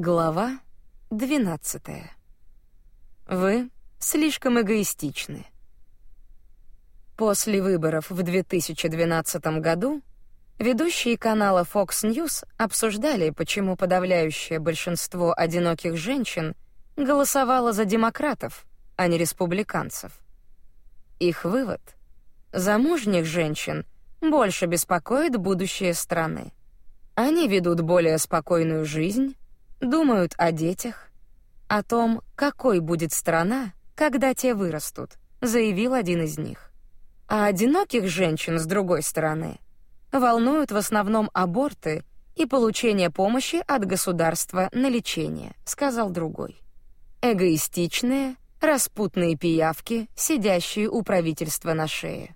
Глава 12. Вы слишком эгоистичны. После выборов в 2012 году ведущие канала Fox News обсуждали, почему подавляющее большинство одиноких женщин голосовало за демократов, а не республиканцев. Их вывод: замужних женщин больше беспокоит будущее страны. Они ведут более спокойную жизнь, думают о детях, о том, какой будет страна, когда те вырастут, заявил один из них. А одиноких женщин с другой стороны волнуют в основном аборты и получение помощи от государства на лечение, сказал другой. Эгоистичные, распутные пиявки, сидящие у правительства на шее.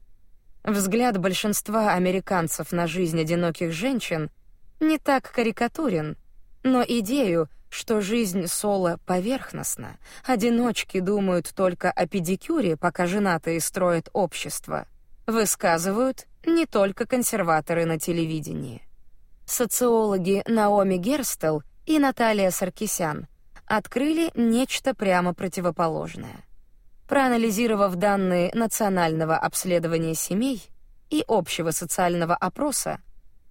Взгляд большинства американцев на жизнь одиноких женщин не так карикатурен, но идею, что жизнь Соло поверхностна, одиночки думают только о педикюре, пока женатые строят общество, высказывают не только консерваторы на телевидении. Социологи Наоми Герстел и Наталья Саркисян открыли нечто прямо противоположное. Проанализировав данные национального обследования семей и общего социального опроса,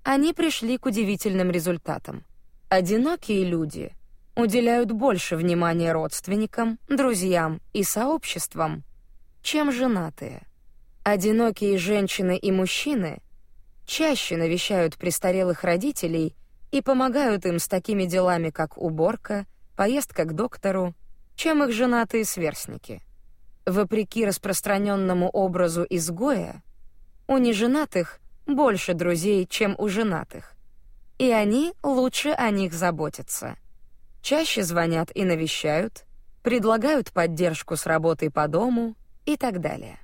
они пришли к удивительным результатам. Одинокие люди уделяют больше внимания родственникам, друзьям и сообществам, чем женатые. Одинокие женщины и мужчины чаще навещают престарелых родителей и помогают им с такими делами, как уборка, поездка к доктору, чем их женатые сверстники. Вопреки распространенному образу изгоя, у неженатых больше друзей, чем у женатых и они лучше о них заботятся. Чаще звонят и навещают, предлагают поддержку с работой по дому и так далее.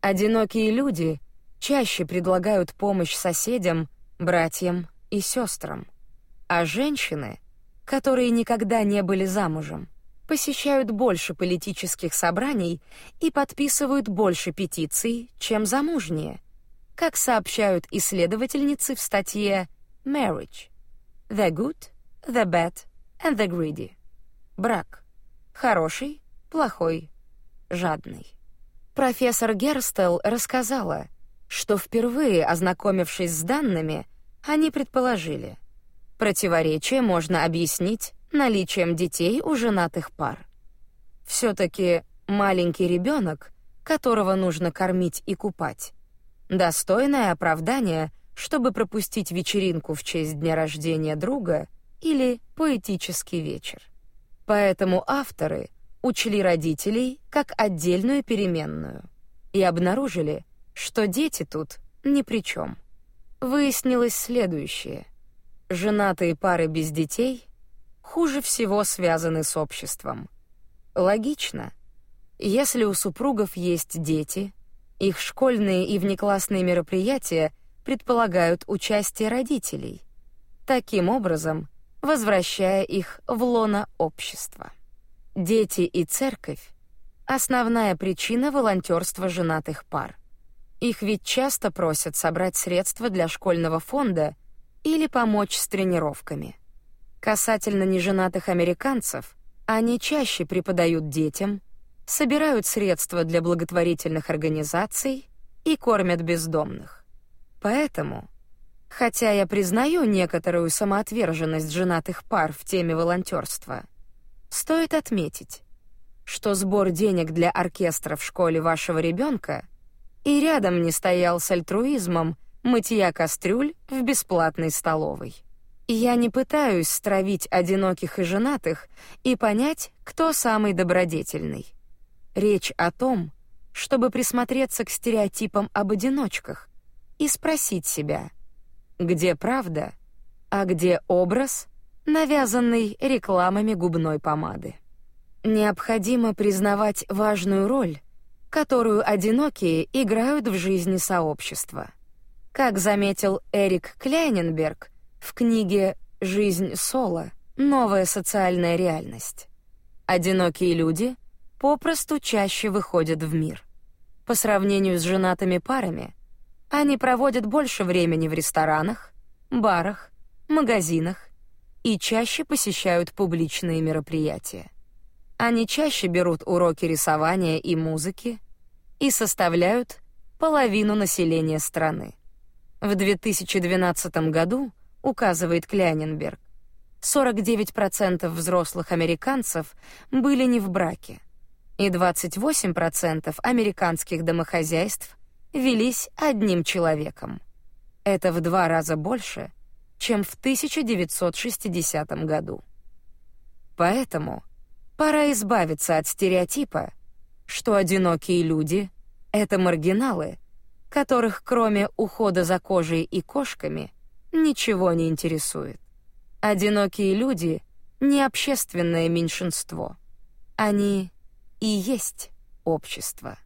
Одинокие люди чаще предлагают помощь соседям, братьям и сестрам, а женщины, которые никогда не были замужем, посещают больше политических собраний и подписывают больше петиций, чем замужние, как сообщают исследовательницы в статье Marriage. The good, the bad and the greedy. Брак. Хороший, плохой, жадный. Профессор Герстел рассказала, что впервые ознакомившись с данными, они предположили, противоречие можно объяснить наличием детей у женатых пар. Все-таки маленький ребенок, которого нужно кормить и купать, достойное оправдание — чтобы пропустить вечеринку в честь дня рождения друга или поэтический вечер. Поэтому авторы учли родителей как отдельную переменную и обнаружили, что дети тут ни при чем. Выяснилось следующее: женатые пары без детей хуже всего связаны с обществом. Логично. Если у супругов есть дети, их школьные и внеклассные мероприятия предполагают участие родителей, таким образом возвращая их в лоно общества. Дети и церковь — основная причина волонтерства женатых пар. Их ведь часто просят собрать средства для школьного фонда или помочь с тренировками. Касательно неженатых американцев, они чаще преподают детям, собирают средства для благотворительных организаций и кормят бездомных. Поэтому, хотя я признаю некоторую самоотверженность женатых пар в теме волонтерства, стоит отметить, что сбор денег для оркестра в школе вашего ребенка и рядом не стоял с альтруизмом мытья кастрюль в бесплатной столовой. Я не пытаюсь стравить одиноких и женатых и понять, кто самый добродетельный. Речь о том, чтобы присмотреться к стереотипам об одиночках, и спросить себя, где правда, а где образ, навязанный рекламами губной помады. Необходимо признавать важную роль, которую одинокие играют в жизни сообщества. Как заметил Эрик Кляйненберг в книге «Жизнь Соло. Новая социальная реальность», одинокие люди попросту чаще выходят в мир. По сравнению с женатыми парами, они проводят больше времени в ресторанах, барах, магазинах и чаще посещают публичные мероприятия. Они чаще берут уроки рисования и музыки и составляют половину населения страны. В 2012 году, указывает Кляйненберг, 49% взрослых американцев были не в браке, и 28% американских домохозяйств велись одним человеком. Это в два раза больше, чем в 1960 году. Поэтому пора избавиться от стереотипа, что одинокие люди — это маргиналы, которых кроме ухода за кожей и кошками ничего не интересует. Одинокие люди — не общественное меньшинство. Они и есть общество.